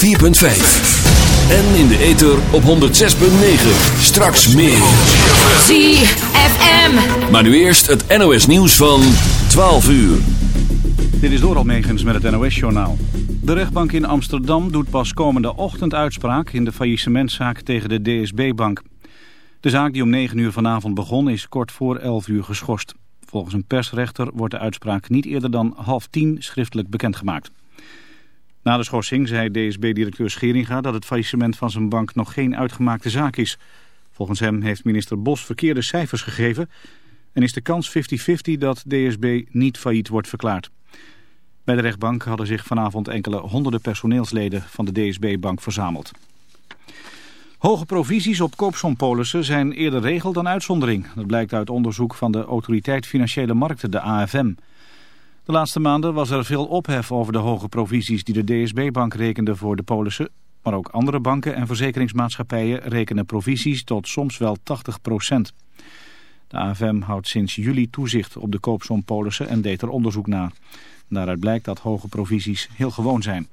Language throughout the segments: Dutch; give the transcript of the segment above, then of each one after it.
104.5. En in de ether op 106.9. Straks meer. ZFM. Maar nu eerst het NOS nieuws van 12 uur. Dit is Doral Megens met het NOS-journaal. De rechtbank in Amsterdam doet pas komende ochtend uitspraak in de faillissementzaak tegen de DSB-bank. De zaak die om 9 uur vanavond begon is kort voor 11 uur geschorst. Volgens een persrechter wordt de uitspraak niet eerder dan half tien schriftelijk bekendgemaakt. Na de schorsing zei DSB-directeur Scheringa dat het faillissement van zijn bank nog geen uitgemaakte zaak is. Volgens hem heeft minister Bos verkeerde cijfers gegeven en is de kans 50-50 dat DSB niet failliet wordt verklaard. Bij de rechtbank hadden zich vanavond enkele honderden personeelsleden van de DSB-bank verzameld. Hoge provisies op koopsompolissen zijn eerder regel dan uitzondering. Dat blijkt uit onderzoek van de Autoriteit Financiële Markten, de AFM. De laatste maanden was er veel ophef over de hoge provisies die de DSB-bank rekende voor de polissen. Maar ook andere banken en verzekeringsmaatschappijen rekenen provisies tot soms wel 80 procent. De AFM houdt sinds juli toezicht op de koopsompolissen en deed er onderzoek naar. Daaruit blijkt dat hoge provisies heel gewoon zijn.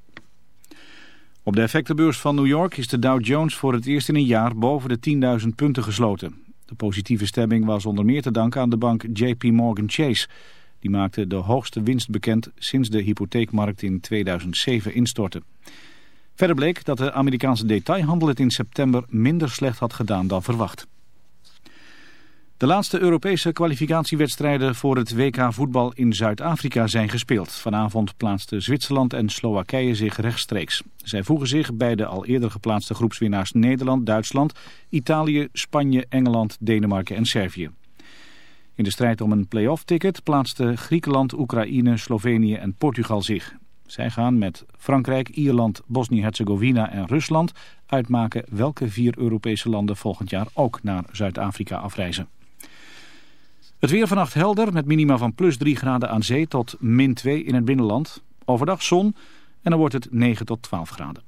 Op de effectenbeurs van New York is de Dow Jones voor het eerst in een jaar boven de 10.000 punten gesloten. De positieve stemming was onder meer te danken aan de bank JP Morgan Chase. Die maakte de hoogste winst bekend sinds de hypotheekmarkt in 2007 instortte. Verder bleek dat de Amerikaanse detailhandel het in september minder slecht had gedaan dan verwacht. De laatste Europese kwalificatiewedstrijden voor het WK voetbal in Zuid-Afrika zijn gespeeld. Vanavond plaatsten Zwitserland en Slowakije zich rechtstreeks. Zij voegen zich bij de al eerder geplaatste groepswinnaars Nederland, Duitsland, Italië, Spanje, Engeland, Denemarken en Servië. In de strijd om een play-off ticket plaatsten Griekenland, Oekraïne, Slovenië en Portugal zich. Zij gaan met Frankrijk, Ierland, Bosnië-Herzegovina en Rusland uitmaken welke vier Europese landen volgend jaar ook naar Zuid-Afrika afreizen. Het weer vannacht helder met minima van plus 3 graden aan zee tot min 2 in het binnenland. Overdag zon en dan wordt het 9 tot 12 graden.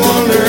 Wonder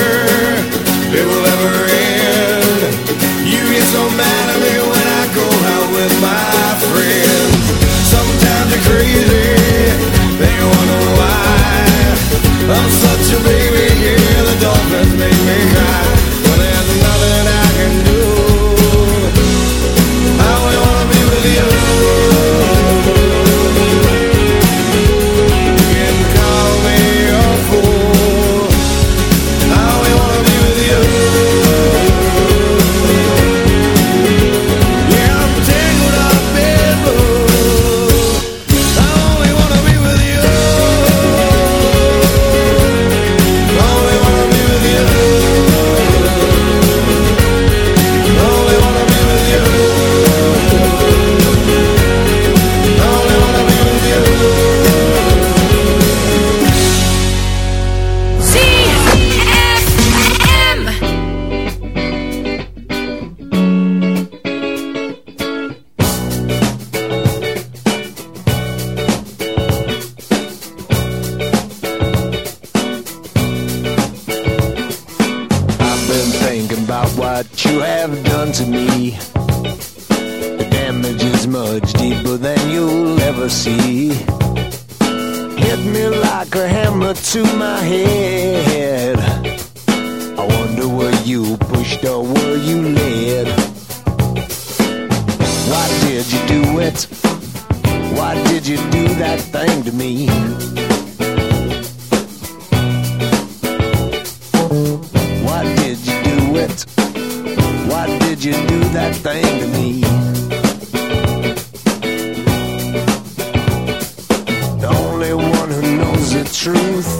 truth,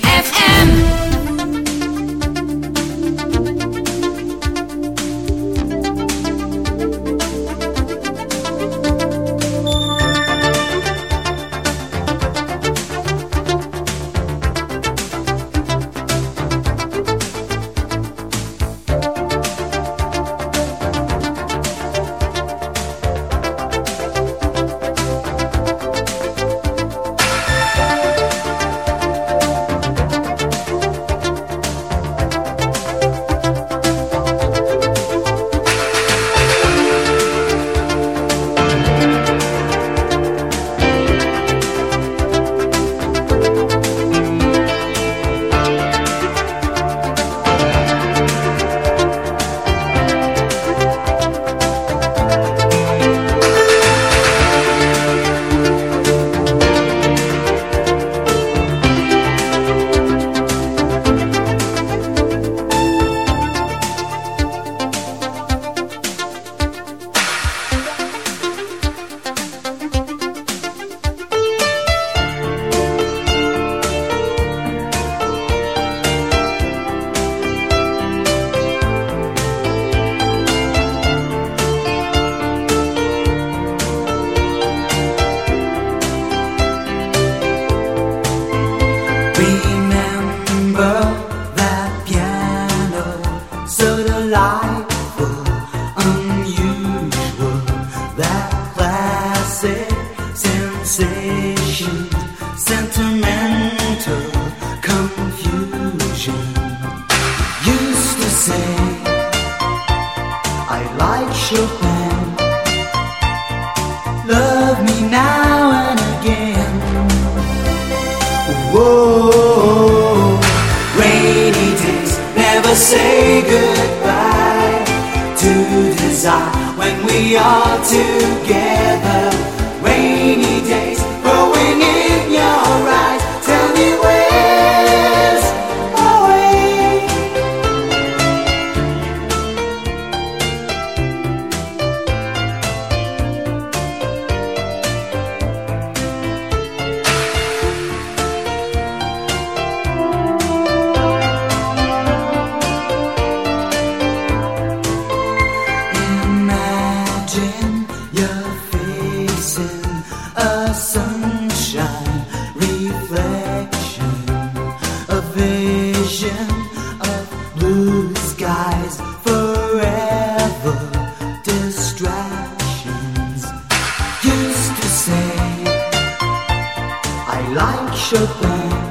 like sugar.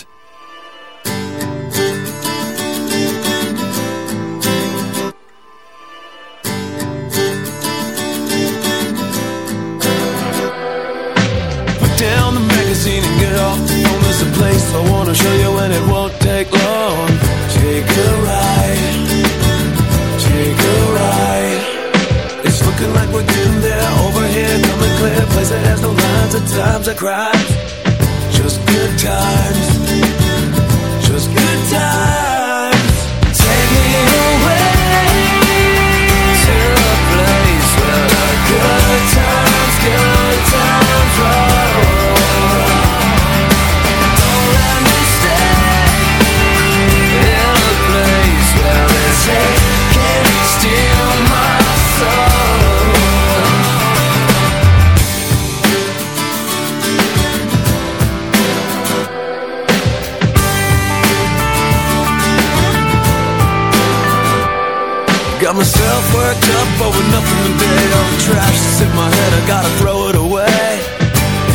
myself worked up over nothing today. All the trash that's in my head, I gotta throw it away.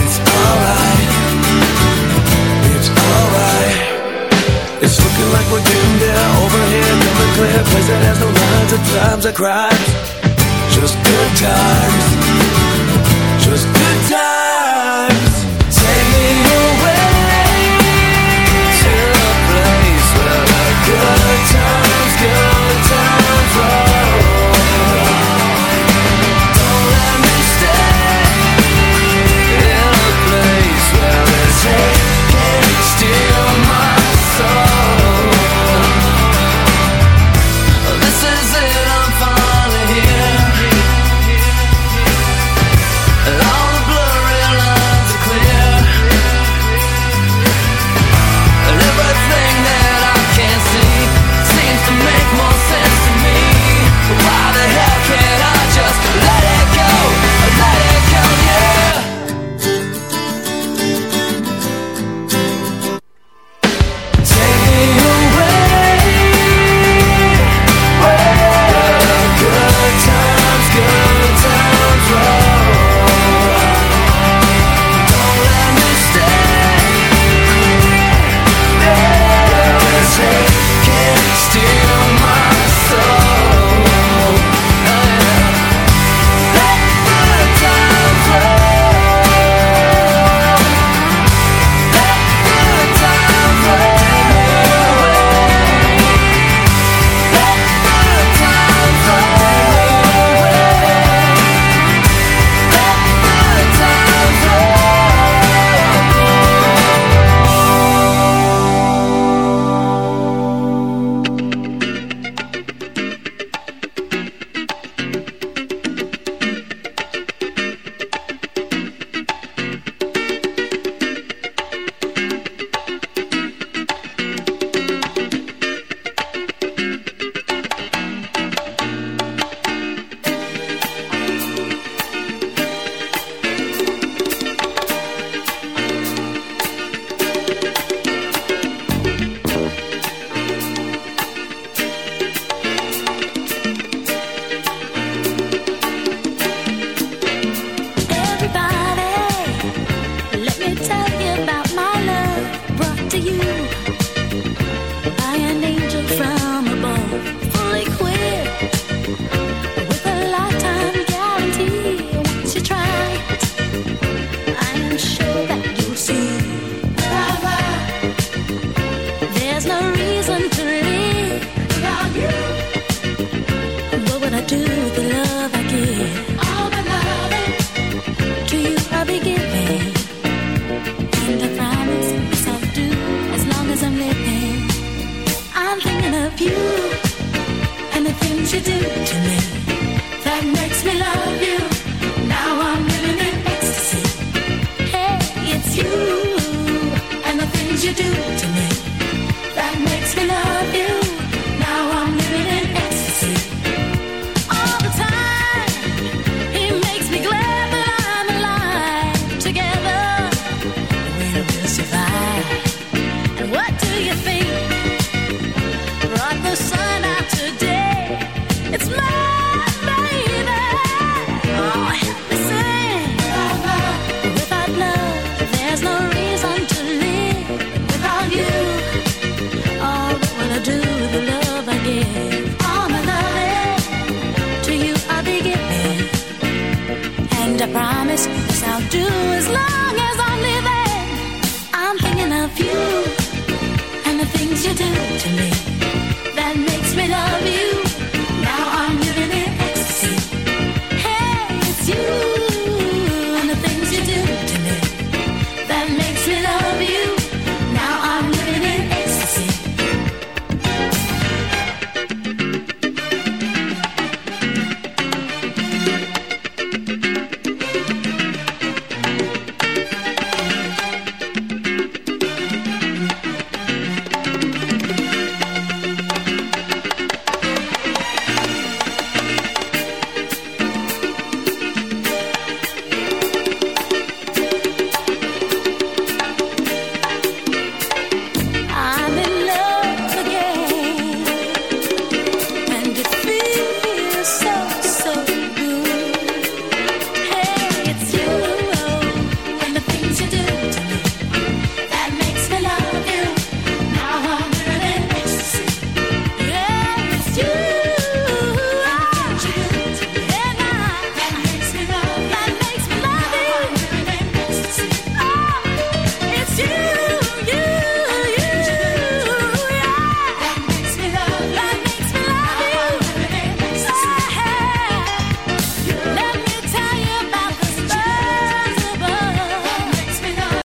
It's alright, it's alright. It's looking like we're getting there, over here, dumb and clear. Place that has no lines at times I cried. Just good times, just good times. Do as long as I'm living. I'm thinking of you